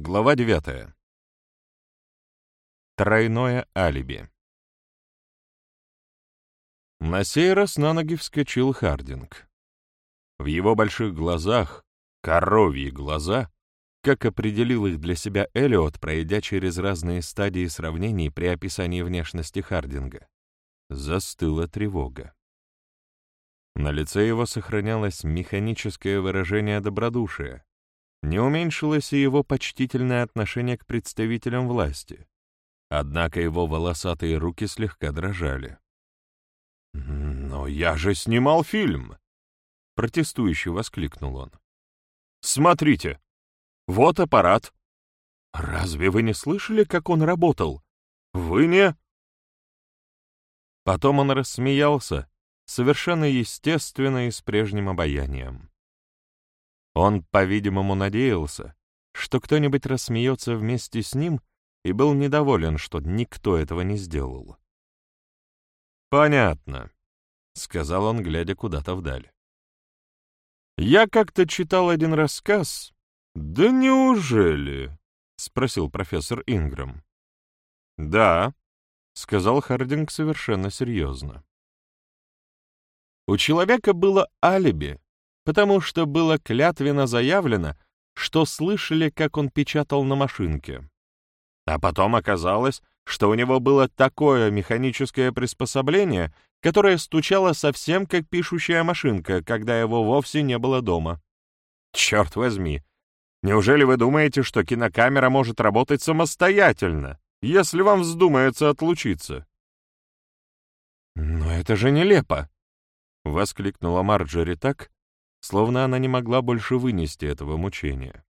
Глава 9. Тройное алиби. На сей раз на ноги вскочил Хардинг. В его больших глазах, коровьи глаза, как определил их для себя Элиот, пройдя через разные стадии сравнений при описании внешности Хардинга, застыла тревога. На лице его сохранялось механическое выражение добродушия, не уменьшилось и его почтительное отношение к представителям власти. Однако его волосатые руки слегка дрожали. «Но я же снимал фильм!» — протестующе воскликнул он. «Смотрите! Вот аппарат! Разве вы не слышали, как он работал? Вы не...» Потом он рассмеялся, совершенно естественно и с прежним обаянием. Он, по-видимому, надеялся, что кто-нибудь рассмеется вместе с ним и был недоволен, что никто этого не сделал. «Понятно», — сказал он, глядя куда-то вдаль. «Я как-то читал один рассказ». «Да неужели?» — спросил профессор Инграм. «Да», — сказал Хардинг совершенно серьезно. У человека было алиби, потому что было клятвенно заявлено, что слышали, как он печатал на машинке. А потом оказалось, что у него было такое механическое приспособление, которое стучало совсем как пишущая машинка, когда его вовсе не было дома. Черт возьми! Неужели вы думаете, что кинокамера может работать самостоятельно, если вам вздумается отлучиться? «Но это же нелепо!» — воскликнула Марджори так, словно она не могла больше вынести этого мучения.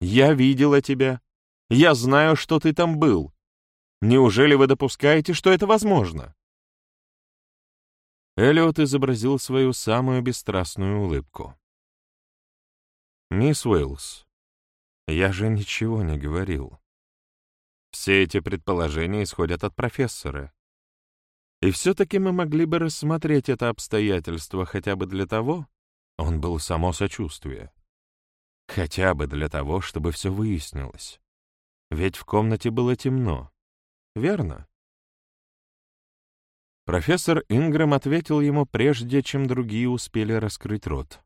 «Я видела тебя. Я знаю, что ты там был. Неужели вы допускаете, что это возможно?» Эллиот изобразил свою самую бесстрастную улыбку. «Мисс Уэллс, я же ничего не говорил. Все эти предположения исходят от профессора. И все-таки мы могли бы рассмотреть это обстоятельство хотя бы для того, он был само сочувствие. Хотя бы для того, чтобы все выяснилось. Ведь в комнате было темно. Верно? Профессор Ингрэм ответил ему, прежде чем другие успели раскрыть рот.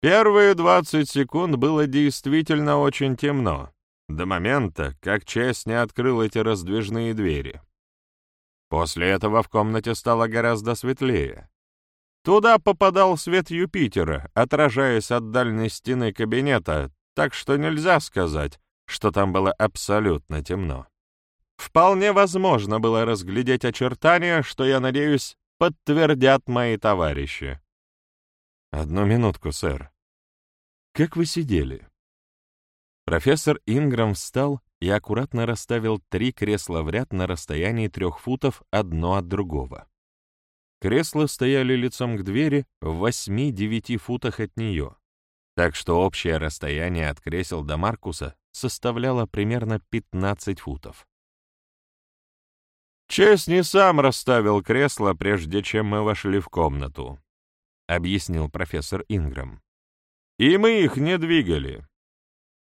Первые двадцать секунд было действительно очень темно, до момента, как Честь не открыл эти раздвижные двери. После этого в комнате стало гораздо светлее. Туда попадал свет Юпитера, отражаясь от дальней стены кабинета, так что нельзя сказать, что там было абсолютно темно. Вполне возможно было разглядеть очертания, что, я надеюсь, подтвердят мои товарищи. Одну минутку, сэр. Как вы сидели? Профессор Инграм встал и аккуратно расставил три кресла в ряд на расстоянии трех футов одно от другого. Кресла стояли лицом к двери в восьми-девяти футах от нее, так что общее расстояние от кресел до Маркуса составляло примерно 15 футов. «Честь не сам расставил кресло, прежде чем мы вошли в комнату», — объяснил профессор Инграм. «И мы их не двигали.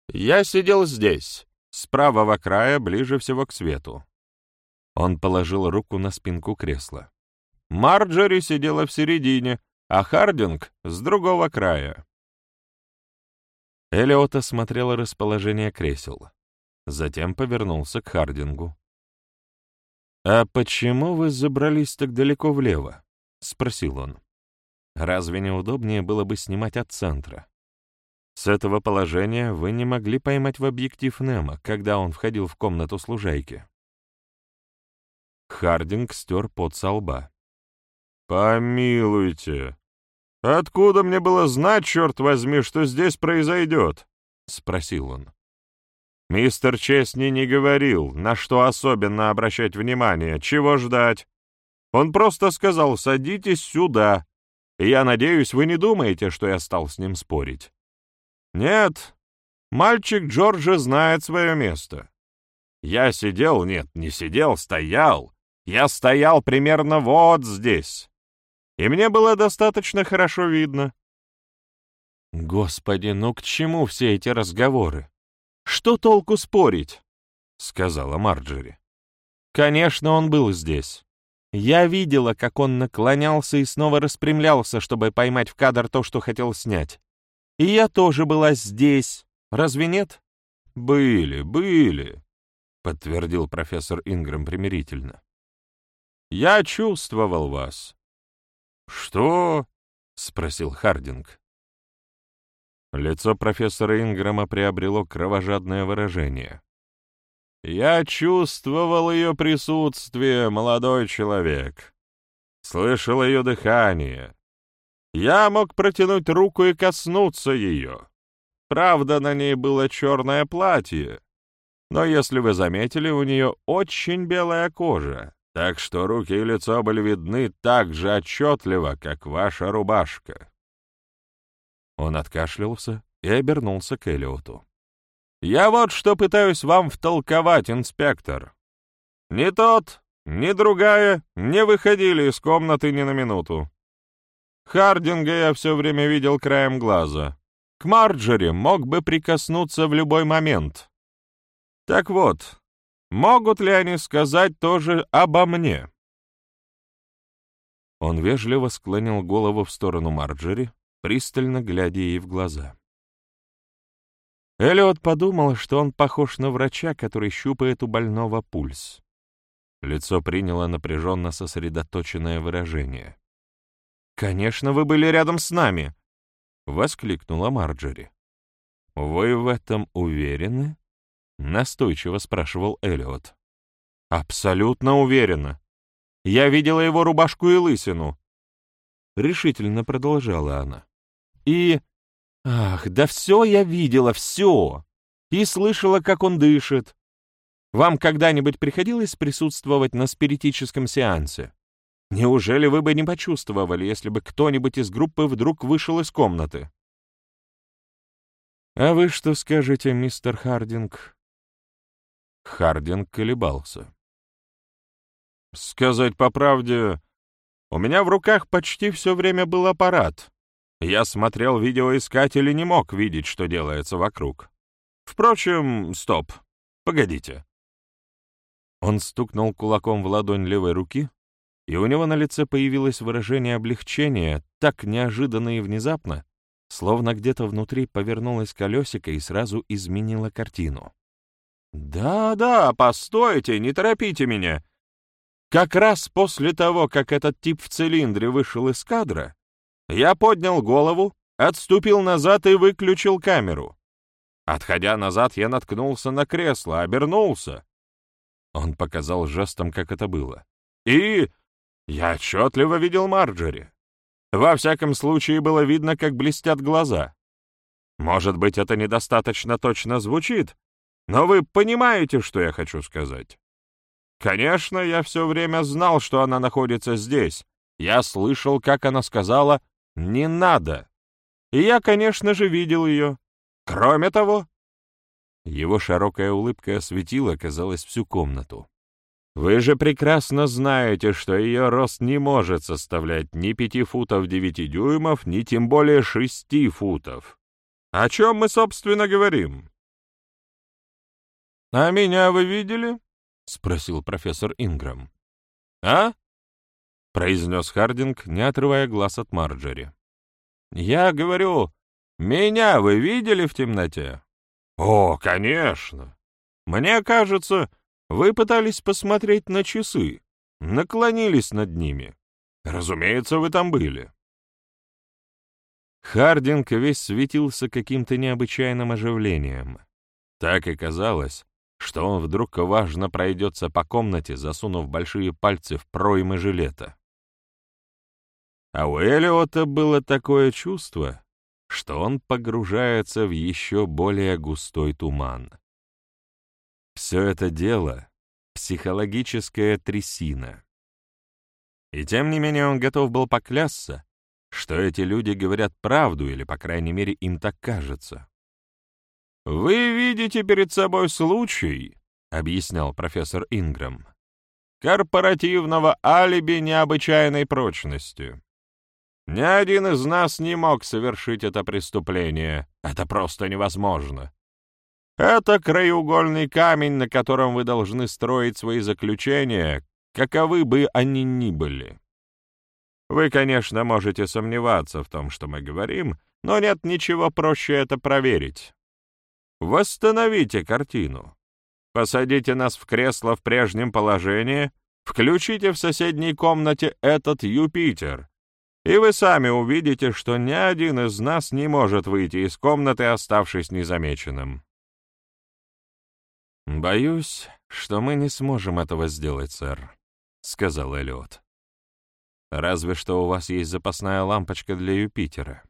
Я сидел здесь, с правого края, ближе всего к свету». Он положил руку на спинку кресла. Марджори сидела в середине, а Хардинг — с другого края. Элиот осмотрел расположение кресел. Затем повернулся к Хардингу. «А почему вы забрались так далеко влево?» — спросил он. «Разве не удобнее было бы снимать от центра? С этого положения вы не могли поймать в объектив Немо, когда он входил в комнату с лужайки». Хардинг стер пот со лба. «Помилуйте! Откуда мне было знать, черт возьми, что здесь произойдет?» — спросил он. Мистер Честни не говорил, на что особенно обращать внимание, чего ждать. Он просто сказал «садитесь сюда», я надеюсь, вы не думаете, что я стал с ним спорить. Нет, мальчик Джорджа знает свое место. Я сидел, нет, не сидел, стоял. Я стоял примерно вот здесь и мне было достаточно хорошо видно. Господи, ну к чему все эти разговоры? Что толку спорить?» — сказала Марджери. «Конечно, он был здесь. Я видела, как он наклонялся и снова распрямлялся, чтобы поймать в кадр то, что хотел снять. И я тоже была здесь. Разве нет?» «Были, были», — подтвердил профессор Ингрэм примирительно. «Я чувствовал вас». «Что?» — спросил Хардинг. Лицо профессора Ингрэма приобрело кровожадное выражение. «Я чувствовал ее присутствие, молодой человек. Слышал ее дыхание. Я мог протянуть руку и коснуться ее. Правда, на ней было черное платье, но, если вы заметили, у нее очень белая кожа, так что руки и лицо были видны так же отчетливо, как ваша рубашка». Он откашлялся и обернулся к Элиоту. «Я вот что пытаюсь вам втолковать, инспектор. Ни тот, ни другая не выходили из комнаты ни на минуту. Хардинга я все время видел краем глаза. К Марджери мог бы прикоснуться в любой момент. Так вот, могут ли они сказать тоже обо мне?» Он вежливо склонил голову в сторону Марджери, пристально глядя ей в глаза. Эллиот подумал, что он похож на врача, который щупает у больного пульс. Лицо приняло напряженно сосредоточенное выражение. «Конечно, вы были рядом с нами!» — воскликнула Марджери. «Вы в этом уверены?» — настойчиво спрашивал Эллиот. «Абсолютно уверена. Я видела его рубашку и лысину», — решительно продолжала она. «И Ах, да все я видела, все! И слышала, как он дышит. Вам когда-нибудь приходилось присутствовать на спиритическом сеансе? Неужели вы бы не почувствовали, если бы кто-нибудь из группы вдруг вышел из комнаты? «А вы что скажете, мистер Хардинг?» Хардинг колебался. «Сказать по правде, у меня в руках почти все время был аппарат, я смотрел видеоискатель и не мог видеть, что делается вокруг. Впрочем, стоп. Погодите. Он стукнул кулаком в ладонь левой руки, и у него на лице появилось выражение облегчения, так неожиданно и внезапно, словно где-то внутри повернулось колесико и сразу изменило картину. «Да-да, постойте, не торопите меня. Как раз после того, как этот тип в цилиндре вышел из кадра, я поднял голову, отступил назад и выключил камеру. Отходя назад, я наткнулся на кресло, обернулся. Он показал жестом, как это было. И я отчетливо видел Марджери. Во всяком случае, было видно, как блестят глаза. Может быть, это недостаточно точно звучит, но вы понимаете, что я хочу сказать. Конечно, я все время знал, что она находится здесь. Я слышал, как она сказала не надо. И я, конечно же, видел ее. Кроме того...» Его широкая улыбка осветила, казалось, всю комнату. «Вы же прекрасно знаете, что ее рост не может составлять ни пяти футов девяти дюймов, ни тем более шести футов. О чем мы, собственно, говорим?» «А меня вы видели?» — спросил профессор Инграм. «А?» произнес Хардинг, не отрывая глаз от Марджери. «Я говорю, меня вы видели в темноте?» «О, конечно! Мне кажется, вы пытались посмотреть на часы, наклонились над ними. Разумеется, вы там были». Хардинг весь светился каким-то необычайным оживлением. Так и казалось, что он вдруг важно пройдется по комнате, засунув большие пальцы в проймы жилета. А у Элиота было такое чувство, что он погружается в еще более густой туман. Все это дело — психологическая трясина. И тем не менее он готов был поклясться, что эти люди говорят правду, или, по крайней мере, им так кажется. «Вы видите перед собой случай», — объяснял профессор Инграм, «корпоративного алиби необычайной прочности. Ни один из нас не мог совершить это преступление. Это просто невозможно. Это краеугольный камень, на котором вы должны строить свои заключения, каковы бы они ни были. Вы, конечно, можете сомневаться в том, что мы говорим, но нет ничего проще это проверить. Восстановите картину. Посадите нас в кресло в прежнем положении, включите в соседней комнате этот Юпитер, и вы сами увидите, что ни один из нас не может выйти из комнаты, оставшись незамеченным. «Боюсь, что мы не сможем этого сделать, сэр», — сказал Эллиот. «Разве что у вас есть запасная лампочка для Юпитера.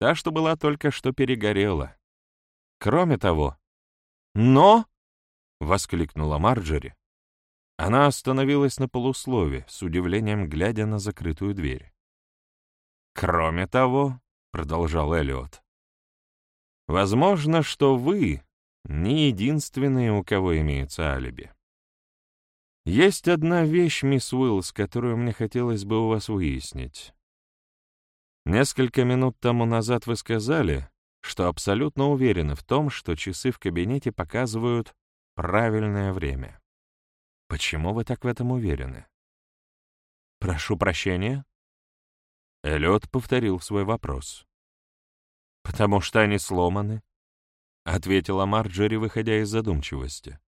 Та, что была только что перегорела. Кроме того...» «Но!» — воскликнула Марджери. Она остановилась на полуслове, с удивлением глядя на закрытую дверь. «Кроме того», — продолжал Эллиот, — «возможно, что вы не единственные, у кого имеется алиби. Есть одна вещь, мисс Уиллс, которую мне хотелось бы у вас выяснить. Несколько минут тому назад вы сказали, что абсолютно уверены в том, что часы в кабинете показывают правильное время. Почему вы так в этом уверены? Прошу прощения? Эллиот повторил свой вопрос. «Потому что они сломаны», — ответила Марджери, выходя из задумчивости.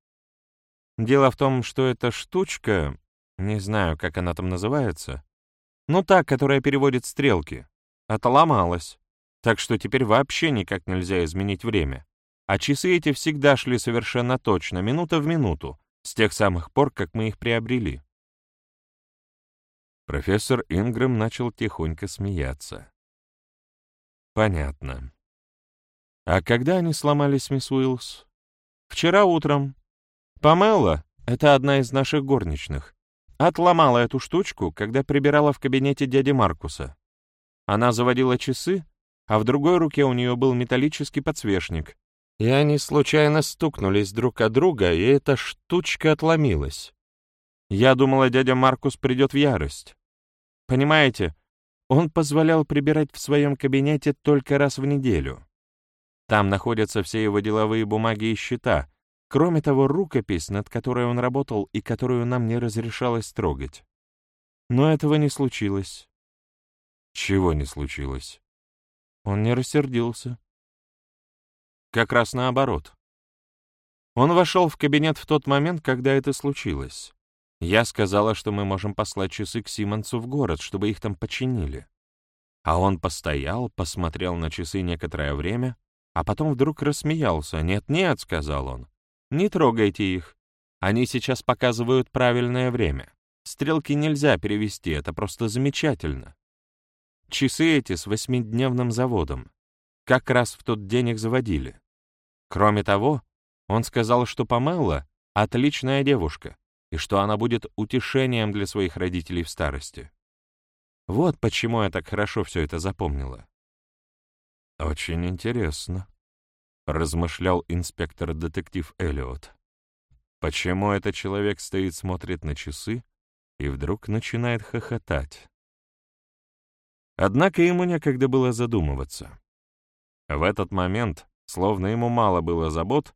«Дело в том, что эта штучка, не знаю, как она там называется, ну та, которая переводит стрелки, отломалась, так что теперь вообще никак нельзя изменить время. А часы эти всегда шли совершенно точно, минута в минуту, с тех самых пор, как мы их приобрели. Профессор Ингрэм начал тихонько смеяться. «Понятно. А когда они сломались, мисс Уиллс?» «Вчера утром. Памела, это одна из наших горничных, отломала эту штучку, когда прибирала в кабинете дяди Маркуса. Она заводила часы, а в другой руке у нее был металлический подсвечник, и они случайно стукнулись друг от друга, и эта штучка отломилась. Я думала, дядя Маркус придет в ярость. Понимаете, он позволял прибирать в своем кабинете только раз в неделю. Там находятся все его деловые бумаги и счета, кроме того, рукопись, над которой он работал и которую нам не разрешалось трогать. Но этого не случилось. Чего не случилось? Он не рассердился. Как раз наоборот. Он вошел в кабинет в тот момент, когда это случилось. Я сказала, что мы можем послать часы к Симонсу в город, чтобы их там починили. А он постоял, посмотрел на часы некоторое время, а потом вдруг рассмеялся. «Нет-нет», — сказал он, — «не трогайте их. Они сейчас показывают правильное время. Стрелки нельзя перевести, это просто замечательно. Часы эти с восьмидневным заводом. Как раз в тот день их заводили. Кроме того, он сказал, что Памелла — отличная девушка, и что она будет утешением для своих родителей в старости. Вот почему я так хорошо все это запомнила. «Очень интересно», — размышлял инспектор-детектив Эллиот. «Почему этот человек стоит, смотрит на часы и вдруг начинает хохотать?» Однако ему некогда было задумываться. В этот момент, словно ему мало было забот,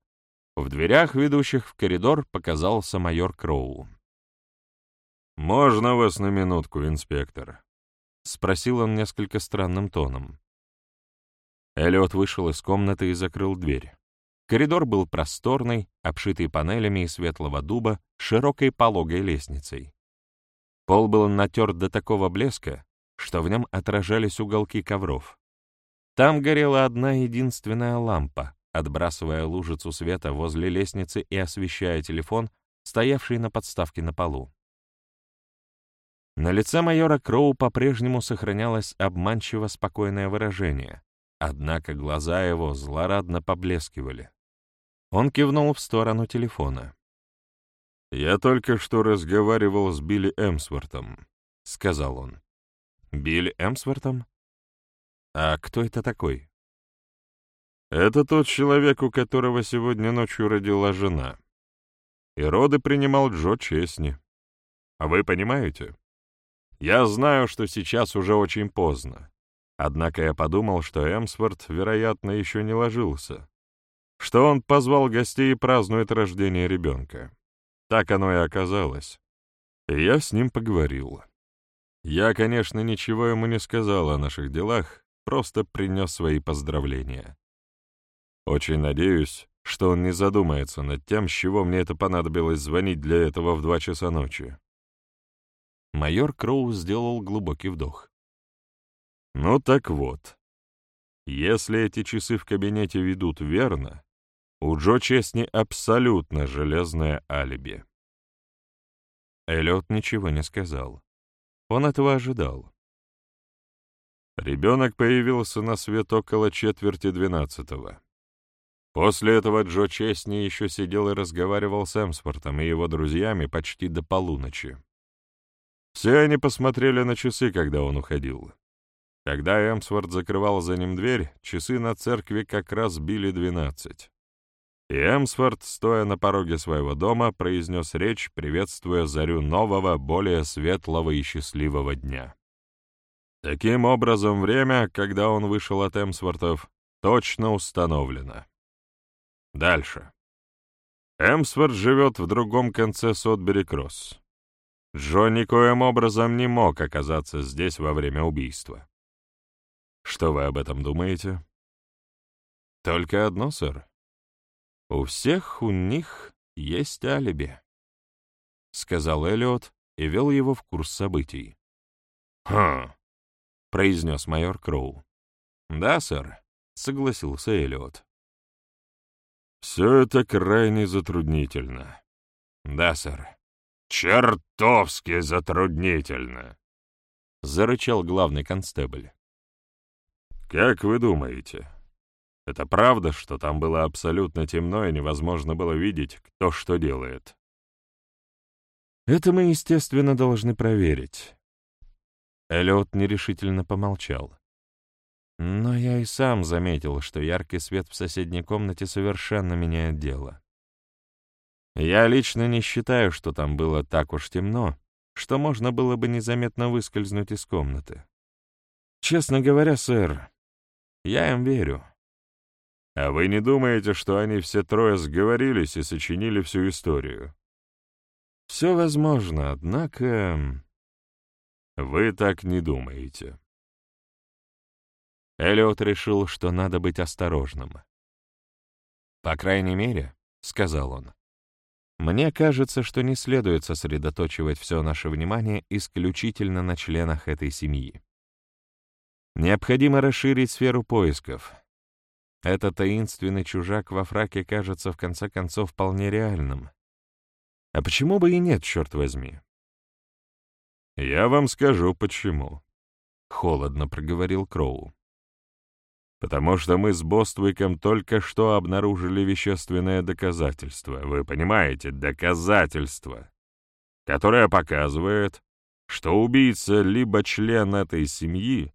в дверях, ведущих в коридор, показался майор Кроу. «Можно вас на минутку, инспектор?» — спросил он несколько странным тоном. Эллиот вышел из комнаты и закрыл дверь. Коридор был просторный, обшитый панелями из светлого дуба, широкой пологой лестницей. Пол был натерт до такого блеска, что в нем отражались уголки ковров. Там горела одна единственная лампа, отбрасывая лужицу света возле лестницы и освещая телефон, стоявший на подставке на полу. На лице майора Кроу по-прежнему сохранялось обманчиво спокойное выражение, однако глаза его злорадно поблескивали. Он кивнул в сторону телефона. «Я только что разговаривал с Билли Эмсвортом», — сказал он. «Билли Эмсвортом? А кто это такой?» Это тот человек, у которого сегодня ночью родила жена. И роды принимал Джо Чесни. А вы понимаете? Я знаю, что сейчас уже очень поздно. Однако я подумал, что Эмсворт, вероятно, еще не ложился. что он позвал гостей и празднует рождение ребенка. Так оно и оказалось. И я с ним поговорил. Я, конечно, ничего ему не сказал о наших делах, просто принес свои поздравления. Очень надеюсь, что он не задумается над тем, с чего мне это понадобилось звонить для этого в два часа ночи. Майор Кроу сделал глубокий вдох. Ну так вот, если эти часы в кабинете ведут верно, у Джо Честни абсолютно железное алиби. Эллиот ничего не сказал. Он этого ожидал. Ребенок появился на свет около четверти двенадцатого. После этого Джо Честни еще сидел и разговаривал с Эмспортом и его друзьями почти до полуночи. Все они посмотрели на часы, когда он уходил. Когда Эмсворт закрывал за ним дверь, часы на церкви как раз били двенадцать. И Эмсворт, стоя на пороге своего дома, произнес речь, приветствуя зарю нового, более светлого и счастливого дня. Таким образом, время, когда он вышел от Эмсвортов, точно установлено. Дальше. Эмсворт живет в другом конце Сотбери-Кросс. Джо никоим образом не мог оказаться здесь во время убийства. Что вы об этом думаете? Только одно, сэр. У всех у них есть алиби, — сказал Эллиот и вел его в курс событий. «Хм», — произнес майор Кроу. «Да, сэр», — согласился Эллиот. «Все это крайне затруднительно». «Да, сэр». «Чертовски затруднительно», — зарычал главный констебль. «Как вы думаете, это правда, что там было абсолютно темно и невозможно было видеть, кто что делает?» «Это мы, естественно, должны проверить». Эллиот нерешительно помолчал. Но я и сам заметил, что яркий свет в соседней комнате совершенно меняет дело. Я лично не считаю, что там было так уж темно, что можно было бы незаметно выскользнуть из комнаты. Честно говоря, сэр, я им верю. А вы не думаете, что они все трое сговорились и сочинили всю историю? Все возможно, однако... Вы так не думаете. Эллиот решил, что надо быть осторожным. «По крайней мере», — сказал он, — «мне кажется, что не следует сосредоточивать все наше внимание исключительно на членах этой семьи. Необходимо расширить сферу поисков. Этот таинственный чужак во фраке кажется в конце концов вполне реальным. А почему бы и нет, черт возьми? «Я вам скажу, почему», — холодно проговорил Кроу. «Потому что мы с Боствиком только что обнаружили вещественное доказательство, вы понимаете, доказательство, которое показывает, что убийца либо член этой семьи,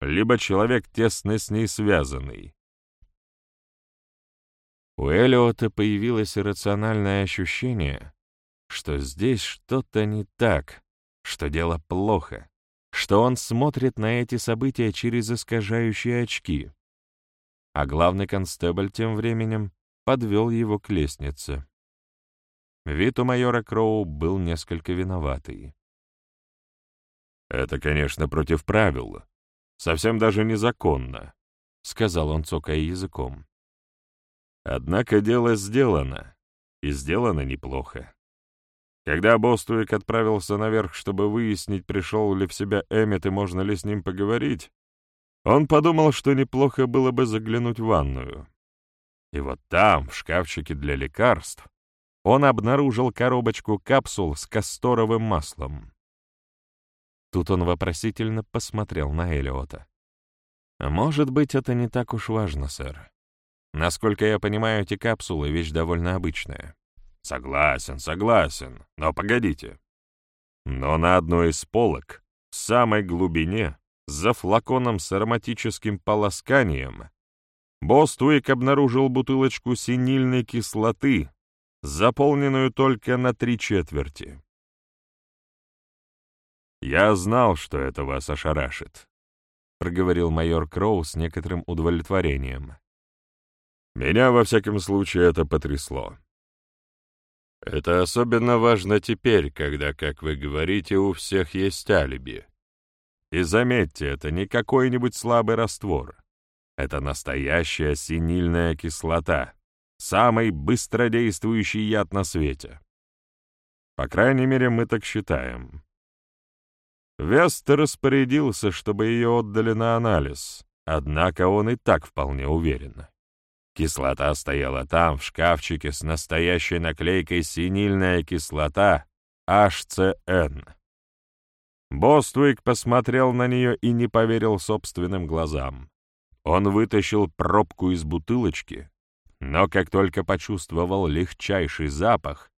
либо человек, тесно с ней связанный. У Элиота появилось иррациональное ощущение, что здесь что-то не так, что дело плохо, что он смотрит на эти события через искажающие очки. А главный констебль тем временем подвел его к лестнице. Вид у майора Кроу был несколько виноватый. «Это, конечно, против правил, Совсем даже незаконно», — сказал он, цокая языком. «Однако дело сделано, и сделано неплохо. Когда Боствик отправился наверх, чтобы выяснить, пришел ли в себя Эммет и можно ли с ним поговорить, он подумал, что неплохо было бы заглянуть в ванную. И вот там, в шкафчике для лекарств, он обнаружил коробочку капсул с касторовым маслом. Тут он вопросительно посмотрел на Элиота. «Может быть, это не так уж важно, сэр. Насколько я понимаю, эти капсулы — вещь довольно обычная». «Согласен, согласен, но погодите. Но на одной из полок, в самой глубине, за флаконом с ароматическим полосканием, Боствуик обнаружил бутылочку синильной кислоты, заполненную только на три четверти. «Я знал, что это вас ошарашит», — проговорил майор Кроу с некоторым удовлетворением. Меня, во всяком случае, это потрясло. Это особенно важно теперь, когда, как вы говорите, у всех есть алиби. И заметьте, это не какой-нибудь слабый раствор. Это настоящая синильная кислота, самый быстродействующий яд на свете. По крайней мере, мы так считаем. Вест распорядился, чтобы ее отдали на анализ, однако он и так вполне уверен. Кислота стояла там, в шкафчике с настоящей наклейкой «Синильная кислота» HCN. Боствик посмотрел на нее и не поверил собственным глазам. Он вытащил пробку из бутылочки, но как только почувствовал легчайший запах,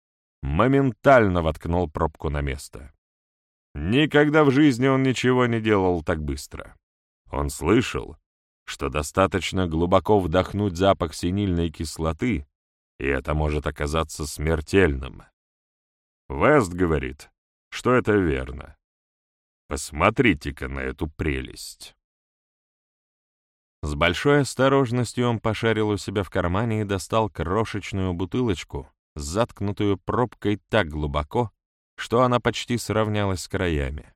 моментально воткнул пробку на место. Никогда в жизни он ничего не делал так быстро. Он слышал, что достаточно глубоко вдохнуть запах синильной кислоты, и это может оказаться смертельным. Вест говорит, что это верно. Посмотрите-ка на эту прелесть. С большой осторожностью он пошарил у себя в кармане и достал крошечную бутылочку, заткнутую пробкой так глубоко, что она почти сравнялась с краями.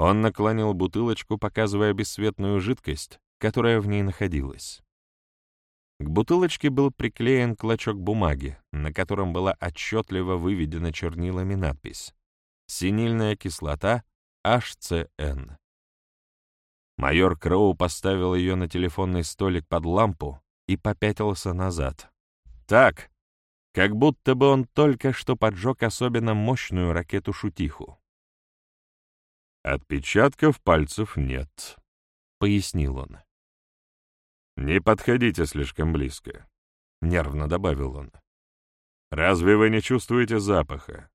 Он наклонил бутылочку, показывая бесцветную жидкость, которая в ней находилась. К бутылочке был приклеен клочок бумаги, на котором была отчетливо выведена чернилами надпись «Синильная кислота HCN». Майор Кроу поставил ее на телефонный столик под лампу и попятился назад. Так, как будто бы он только что поджег особенно мощную ракету-шутиху. «Отпечатков пальцев нет», — пояснил он. «Не подходите слишком близко», — нервно добавил он. «Разве вы не чувствуете запаха?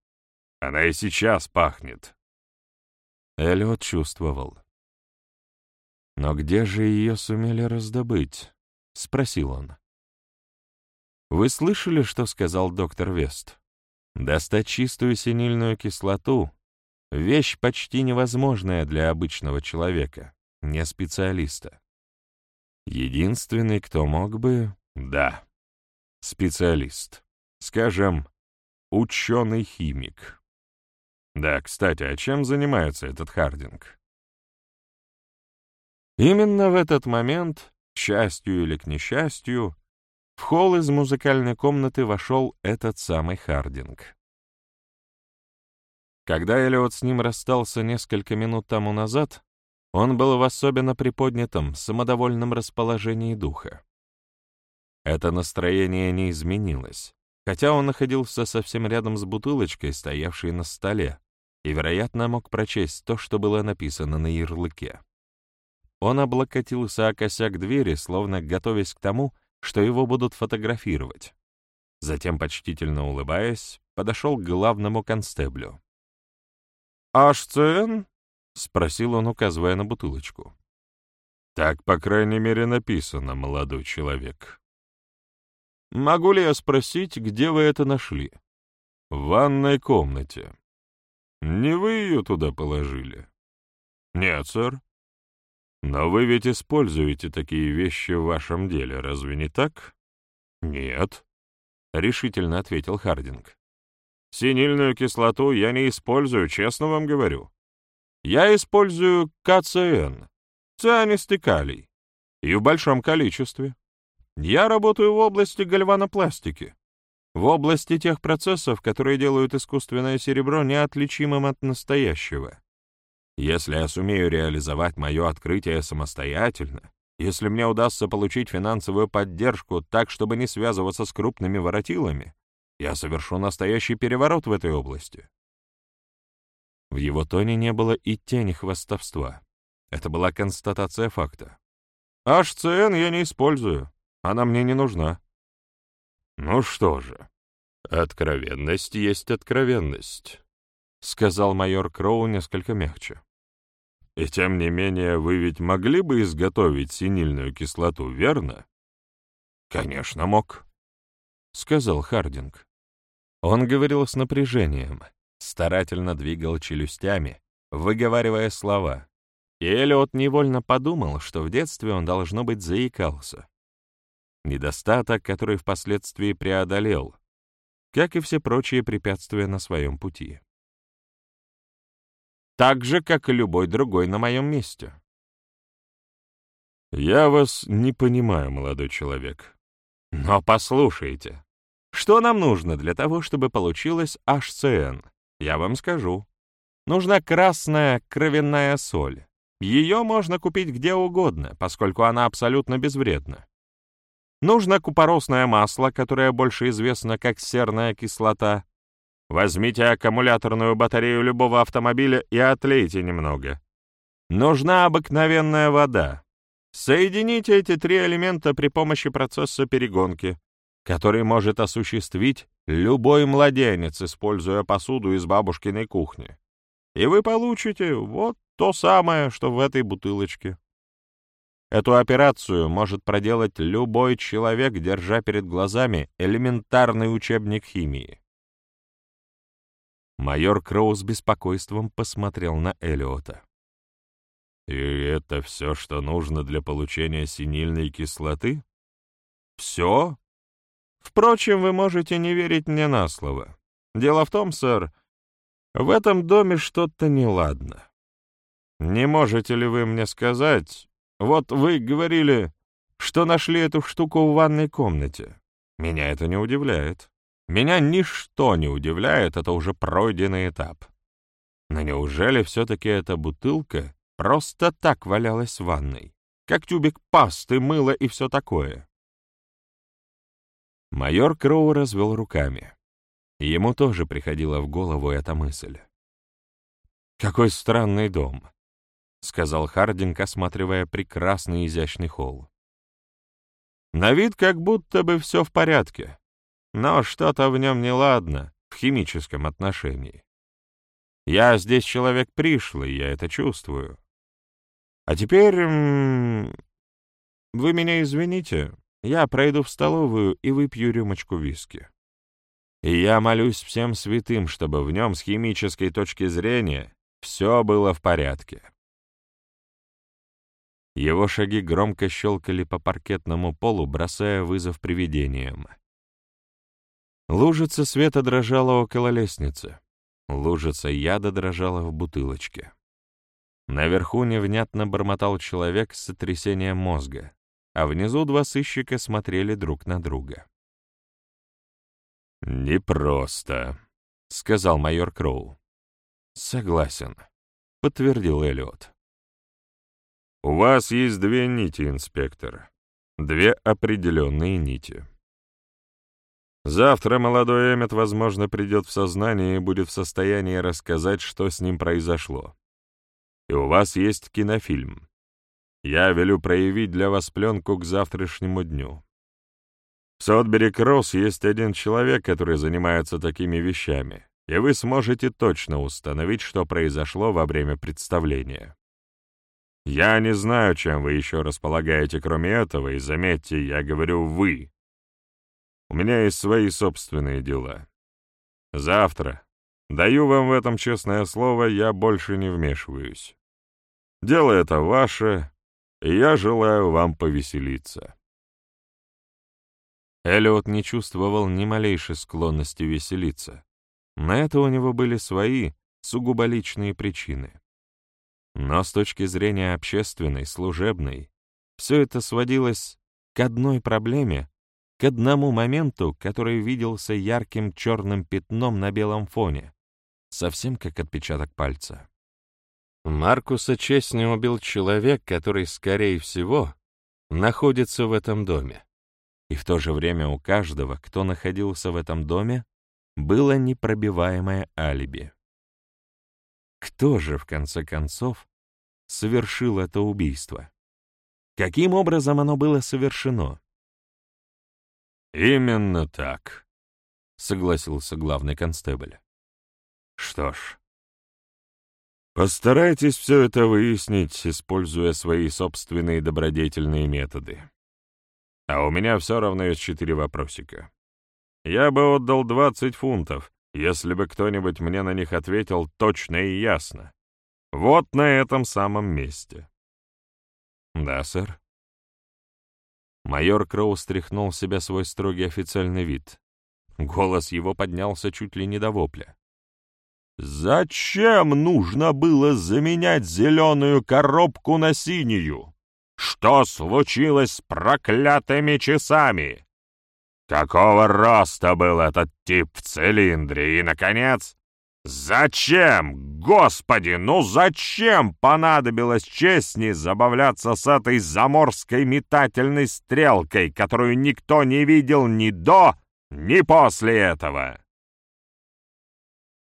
Она и сейчас пахнет». Эллиот чувствовал. «Но где же ее сумели раздобыть?» — спросил он. Вы слышали, что сказал доктор Вест? Достать чистую синильную кислоту — вещь почти невозможная для обычного человека, не специалиста. Единственный, кто мог бы... Да, специалист. Скажем, ученый-химик. Да, кстати, а чем занимается этот Хардинг? Именно в этот момент, к счастью или к несчастью, в холл из музыкальной комнаты вошел этот самый Хардинг. Когда Эллиот с ним расстался несколько минут тому назад, он был в особенно приподнятом, самодовольном расположении духа. Это настроение не изменилось, хотя он находился совсем рядом с бутылочкой, стоявшей на столе, и, вероятно, мог прочесть то, что было написано на ярлыке. Он облокотился о косяк двери, словно готовясь к тому, что его будут фотографировать. Затем, почтительно улыбаясь, подошел к главному констеблю. «HCN?» — спросил он, указывая на бутылочку. «Так, по крайней мере, написано, молодой человек». «Могу ли я спросить, где вы это нашли?» «В ванной комнате». «Не вы ее туда положили?» «Нет, сэр. Но вы ведь используете такие вещи в вашем деле, разве не так? Нет, решительно ответил Хардинг. Синильную кислоту я не использую, честно вам говорю. Я использую КЦН, цианистый калий, и в большом количестве. Я работаю в области гальванопластики, в области тех процессов, которые делают искусственное серебро неотличимым от настоящего. Если я сумею реализовать мое открытие самостоятельно, если мне удастся получить финансовую поддержку так, чтобы не связываться с крупными воротилами, я совершу настоящий переворот в этой области. В его тоне не было и тени хвастовства. Это была констатация факта. HCN я не использую, она мне не нужна. Ну что же, откровенность есть откровенность. — сказал майор Кроу несколько мягче. «И тем не менее вы ведь могли бы изготовить синильную кислоту, верно?» «Конечно, мог», — сказал Хардинг. Он говорил с напряжением, старательно двигал челюстями, выговаривая слова. И Эллиот невольно подумал, что в детстве он, должно быть, заикался. недостаток, который впоследствии преодолел, как и все прочие препятствия на своем пути. Так же, как и любой другой на моем месте. «Я вас не понимаю, молодой человек. Но послушайте, что нам нужно для того, чтобы получилось HCN? Я вам скажу. Нужна красная кровяная соль. Ее можно купить где угодно, поскольку она абсолютно безвредна. Нужно купоросное масло, которое больше известно как серная кислота. Возьмите аккумуляторную батарею любого автомобиля и отлейте немного. Нужна обыкновенная вода. Соедините эти три элемента при помощи процесса перегонки, который может осуществить любой младенец, используя посуду из бабушкиной кухни. И вы получите вот то самое, что в этой бутылочке. Эту операцию может проделать любой человек, держа перед глазами элементарный учебник химии. Майор Кроу с беспокойством посмотрел на Элиота. «И это все, что нужно для получения синильной кислоты? Все? Впрочем, вы можете не верить мне на слово. Дело в том, сэр, в этом доме что-то неладно. Не можете ли вы мне сказать, вот вы говорили, что нашли эту штуку в ванной комнате. Меня это не удивляет. Меня ничто не удивляет, это уже пройденный этап. Но неужели все-таки эта бутылка просто так валялась в ванной? Как тюбик пасты, мыла и все такое? Майор Кроу развел руками. Ему тоже приходила в голову эта мысль. «Какой странный дом», — сказал Хардинг, осматривая прекрасный изящный холл. «На вид как будто бы все в порядке, но что-то в нем неладно в химическом отношении. Я здесь человек пришлый, я это чувствую. А теперь... М -м, вы меня извините, я пройду в столовую и выпью рюмочку виски. И я молюсь всем святым, чтобы в нем с химической точки зрения все было в порядке. Его шаги громко щелкали по паркетному полу, бросая вызов привидениям. Лужица света дрожала около лестницы. Лужица яда дрожала в бутылочке. Наверху невнятно бормотал человек с сотрясением мозга а внизу два сыщика смотрели друг на друга. «Непросто», — сказал майор Кроу. «Согласен», — подтвердил Эллиот. «У вас есть две нити, инспектор. Две определенные нити. Завтра молодой Эммет, возможно, придет в сознание и будет в состоянии рассказать, что с ним произошло. И у вас есть кинофильм. Я велю проявить для вас пленку к завтрашнему дню. В Сотбери-Кросс есть один человек, который занимается такими вещами, и вы сможете точно установить, что произошло во время представления. Я не знаю, чем вы еще располагаете, кроме этого, и заметьте, я говорю «вы». У меня есть свои собственные дела. Завтра, даю вам в этом честное слово, я больше не вмешиваюсь. Дело это ваше, я желаю вам повеселиться». Эллиот не чувствовал ни малейшей склонности веселиться. На это у него были свои, сугубо личные причины. Но с точки зрения общественной, служебной, все это сводилось к одной проблеме, к одному моменту, который виделся ярким черным пятном на белом фоне, совсем как отпечаток пальца. Маркуса честь не убил человек, который, скорее всего, находится в этом доме. И в то же время у каждого, кто находился в этом доме, было непробиваемое алиби. Кто же, в конце концов, совершил это убийство? Каким образом оно было совершено? «Именно так», — согласился главный констебль. «Что ж, Постарайтесь все это выяснить, используя свои собственные добродетельные методы. А у меня все равно есть четыре вопросика. Я бы отдал 20 фунтов, если бы кто-нибудь мне на них ответил точно и ясно. Вот на этом самом месте. Да, сэр. Майор Кроу стряхнул с себя свой строгий официальный вид. Голос его поднялся чуть ли не до вопля. «Зачем нужно было заменять зеленую коробку на синюю? Что случилось с проклятыми часами? Какого роста был этот тип в цилиндре? И, наконец, зачем, господи, ну зачем понадобилось честни забавляться с этой заморской метательной стрелкой, которую никто не видел ни до, ни после этого?»